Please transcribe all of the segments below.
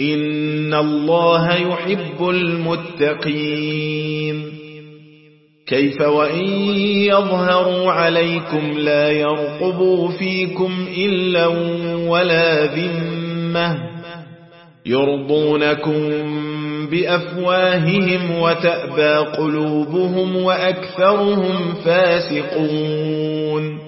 إن الله يحب المتقين. كيف وإن يظهروا عليكم لا يرقبوا فيكم إلا ولا ذمة يرضونكم بأفواههم وتأبى قلوبهم وأكثرهم فاسقون.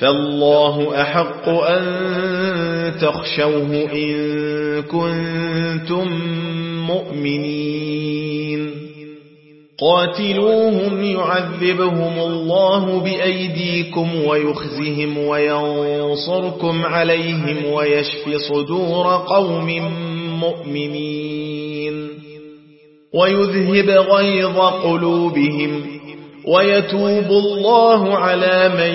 فالله أحق أن تخشوه إن كنتم مؤمنين. قاتلوهم يعذبهم الله بأيديكم ويخزهم وينصركم عليهم ويشف صدور قوم مؤمنين. ويذهب غيظ قلوبهم ويتوب الله على من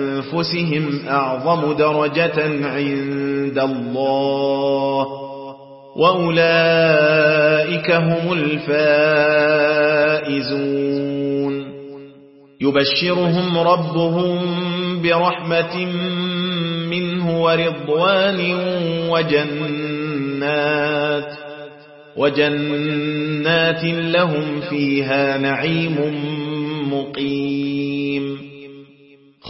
أعظم درجة عند الله وأولئك هم الفائزون. يبشرهم ربهم برحمة منه ورضوان وجنات وجنات لهم فيها نعيم مقيم.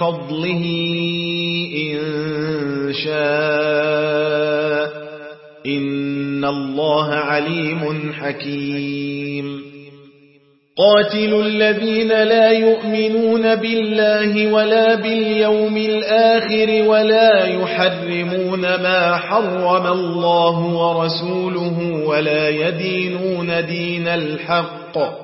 فضله إن شاء. إن الله عليم حكيم. قاتلوا الذين لا يؤمنون بالله ولا باليوم الآخر ولا يحرمون ما حرم الله ورسوله ولا يدينون دين الحق.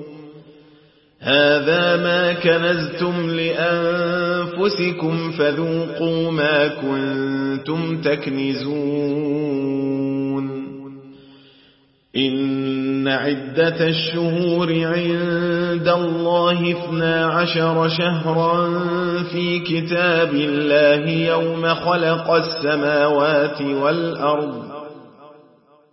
هذا ما كنزتم لأنفسكم فذوقوا ما كنتم تكنزون. إن عدة الشهور عند الله اثنا عشر شهرا في كتاب الله يوم خلق السماوات والأرض.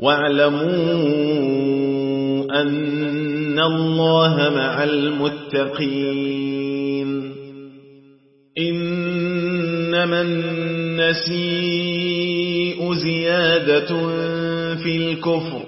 واعلموا أن الله مع المتقين. إنما النسيء زيادة في الكفر.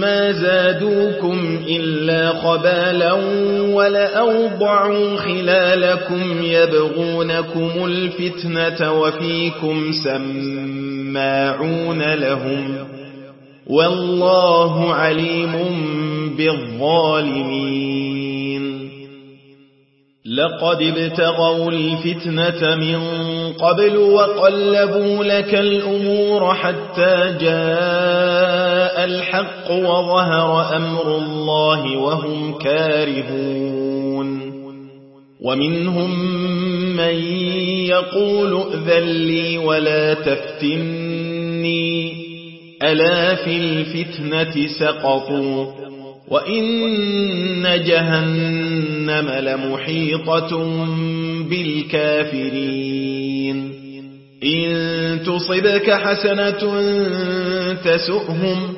ما زادوكم إلا خبالا ولأوضعوا خلالكم يبغونكم الفتنة وفيكم سماعون لهم والله عليم بالظالمين. لقد ابتغوا الفتنة من قبل وقلبوا لك الأمور حتى الحق وظهر أمر الله وهم كارهون. ومنهم من يقول ائذن لي ولا تفتن ألا في الفتنة سقطوا. وإن جهنم لمحيطة بالكافرين. إن تصبك حسنة تسؤهم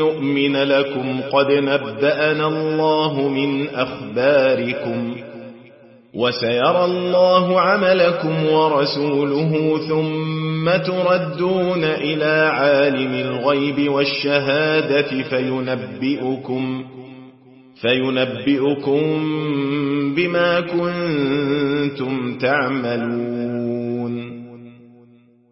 نؤمن لكم قد نبأنا الله من أخباركم وسيرى الله عملكم ورسوله ثم تردون إلى عالم الغيب والشهادة فينبئكم فينبئكم بما كنتم تعملون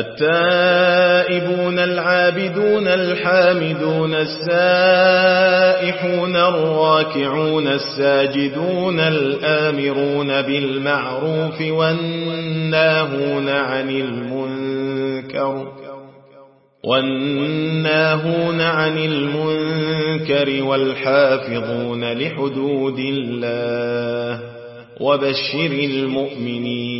التائبون العابدون الحامدون السائحون الراكعون الساجدون الآمرون بالمعروف والناهون عن المنكر والناهون عن المنكر والحافظون لحدود الله وبشر المؤمنين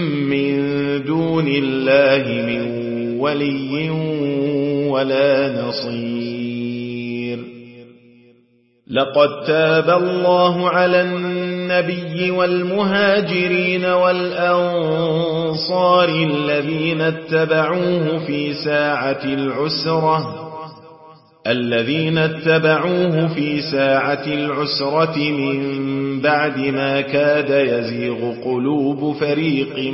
دون الله من ولي ولا نصير. لقد تاب الله على النبي والمهاجرين والأنصار الذين اتبعوه في ساعة العسرة الذين اتبعوه في ساعة العسرة من بعد ما كاد يزيغ قلوب فريق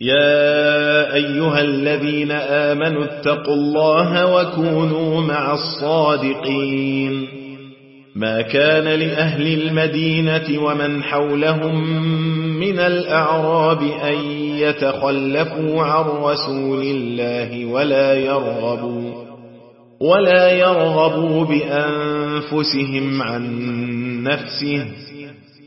يا أيها الذين آمنوا اتقوا الله وكونوا مع الصادقين. ما كان لأهل المدينة ومن حولهم من الأعراب أن يتخلفوا عن رسول الله ولا يرغبوا ولا يرغبوا بأنفسهم عن نفسه.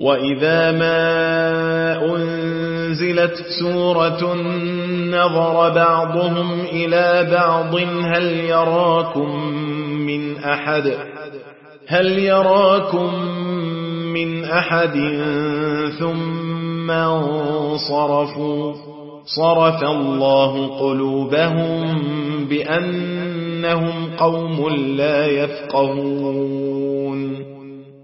وإذا ما أنزلت سورة نظر بعضهم إلى بعض هل يراكم من أحد هل يراكم من أحد ثم انصرفوا صرف الله قلوبهم بأنهم قوم لا يفقهون